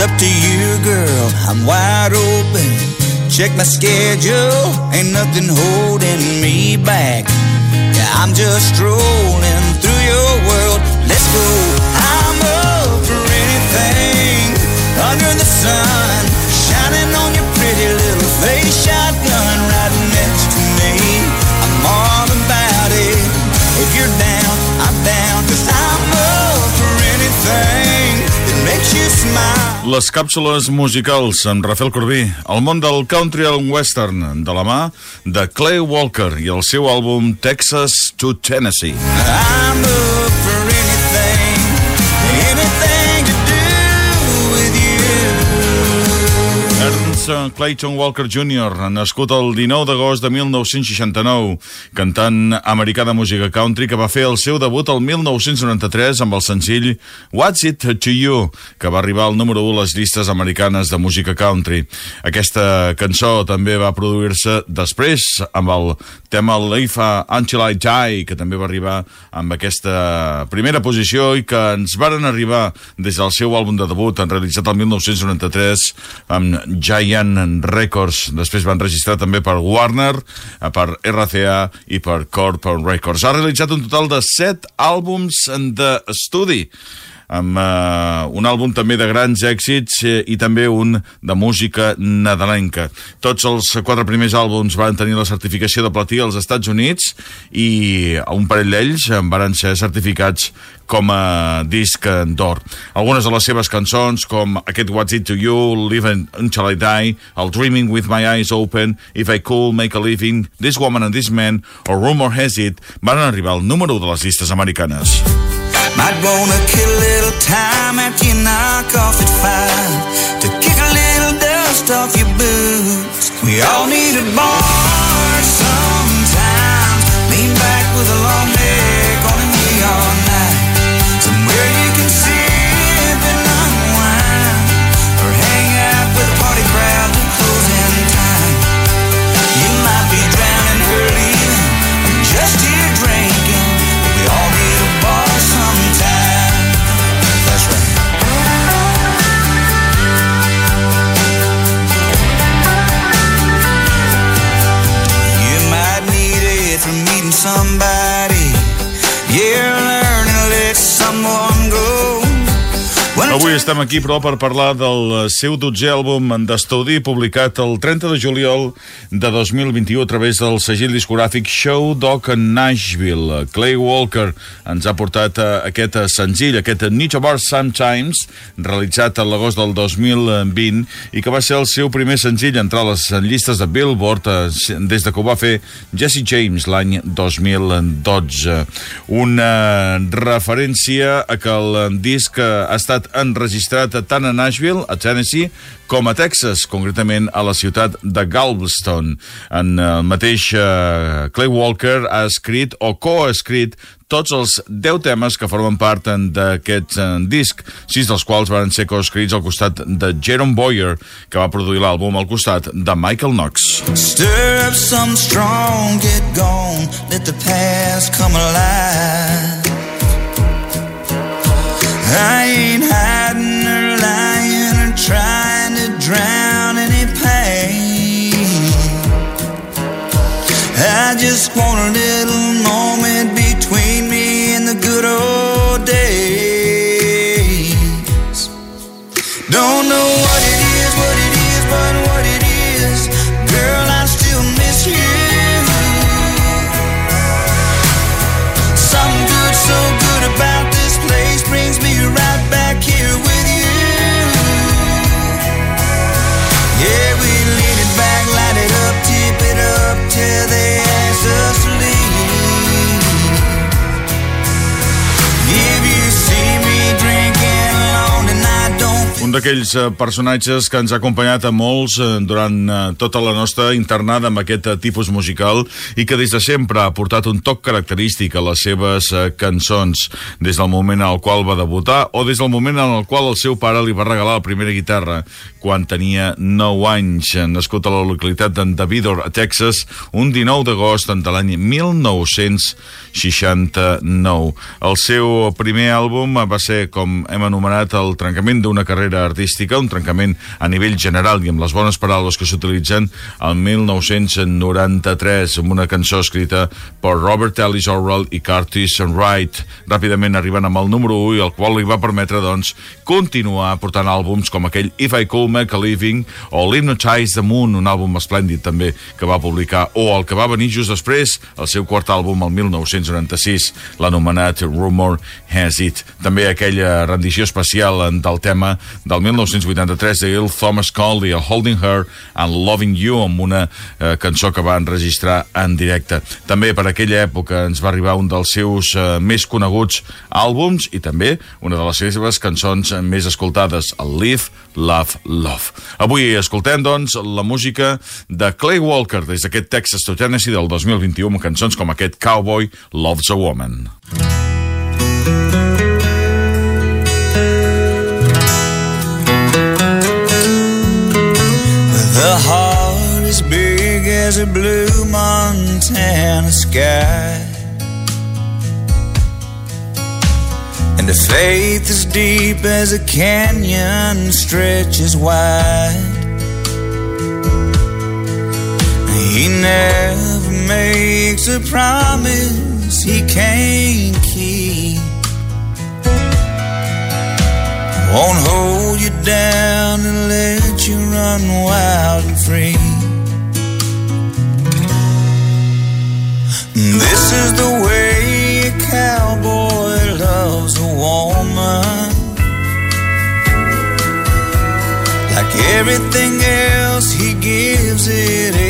Up to you, girl. I'm wide open. Check my schedule. Ain't nothing holding me back. Yeah, I'm just strolling Les càpsules musicals amb Rafael Corbí, el món del country and western, de la mà de Clay Walker i el seu àlbum Texas to Tennessee. I'm Ernst Clayton Walker Jr., nascut el 19 d'agost de 1969, cantant americà de música country que va fer el seu debut el 1993 amb el senzill What's It To You, que va arribar al número 1 a les llistes americanes de música country. Aquesta cançó també va produir-se després amb el tema Life Until I Die, que també va arribar amb aquesta primera posició i que ens varen arribar des del seu àlbum de debut, en realitzat el 1993 amb Giant Records. Després van registrar també per Warner, eh, per RCA i per Corp Records. Ha realitzat un total de 7 àlbums d'estudi amb eh, un àlbum també de grans èxits eh, i també un de música nadalenca. Tots els quatre primers àlbums van tenir la certificació de platí als Estats Units i un parell d'ells van ser certificats com a disc d'or. Algunes de les seves cançons, com aquest What's It To You, Live Until I Die, el Dreaming With My Eyes Open, If I Could Make a Living, This Woman and This Man, o Rumor Has It, van arribar al número 1 de les llistes americanes. Might wanna kill a little time after you knock off at five to kick a little dust off your boots. We all need Avui estem aquí, però, per parlar del seu dotzè àlbum d'estudi publicat el 30 de juliol de 2021 a través del segell discogràfic Show Dog en Nashville. Clay Walker ens ha portat eh, aquest eh, senzill, aquest a Bar Sometimes, realitzat a l'agost del 2020 i que va ser el seu primer senzill a entrar a les llistes de Billboard eh, des de que ho va fer Jesse James l'any 2012. Una referència a que el disc ha estat enregistrat tant a Nashville, a Tennessee, com a Texas, concretament a la ciutat de Galveston. En el mateix uh, Clay Walker ha escrit o coescrit tots els 10 temes que formen part d'aquest uh, disc, sis dels quals van ser coescrits al costat de Jerome Boyer, que va produir l'àlbum al costat de Michael Knox. Stir up some strong, get gone, let the past come alive. I ain't hiding just want a little Un d'aquells eh, personatges que ens ha acompanyat a molts eh, durant eh, tota la nostra internada amb aquest tipus musical i que des de sempre ha portat un toc característic a les seves cançons, des del moment en el qual va debutar o des del moment en el qual el seu pare li va regalar la primera guitarra quan tenia 9 anys, nascut a la localitat d'en Davidor, a Texas, un 19 d'agost de l'any 1969. El seu primer àlbum va ser, com hem anomenat, el trencament d'una carrera artística, un trencament a nivell general i amb les bones paraules que s'utilitzen el 1993 amb una cançó escrita per Robert Ellis Orwell i Curtis Wright, ràpidament arribant amb el número 1 i el qual li va permetre doncs continuar portant àlbums com aquell If I Could Make a Living o l'Hypnotize the Moon, un àlbum esplèndid també que va publicar, o el que va venir just després, el seu quart àlbum el 1996, l'anomenat Rumor Has It. També aquella rendició especial del tema del 1983 de Il Thomas i el Holding Her and Loving You amb una eh, cançó que va enregistrar en directe. També per aquella època ens va arribar un dels seus eh, més coneguts àlbums i també una de les seves cançons més escoltades, el Live, Love, Love. Avui escoltem, doncs, la música de Clay Walker des d'aquest Texas to Tennessee del 2021 amb cançons com aquest Cowboy Loves a Woman. The heart is big as a blue Montana sky. And the faith is deep as a canyon stretches wide. He never makes a promise he can't keep. Won't hold you down run wild and free. This is the way a cowboy loves a woman. Like everything else, he gives it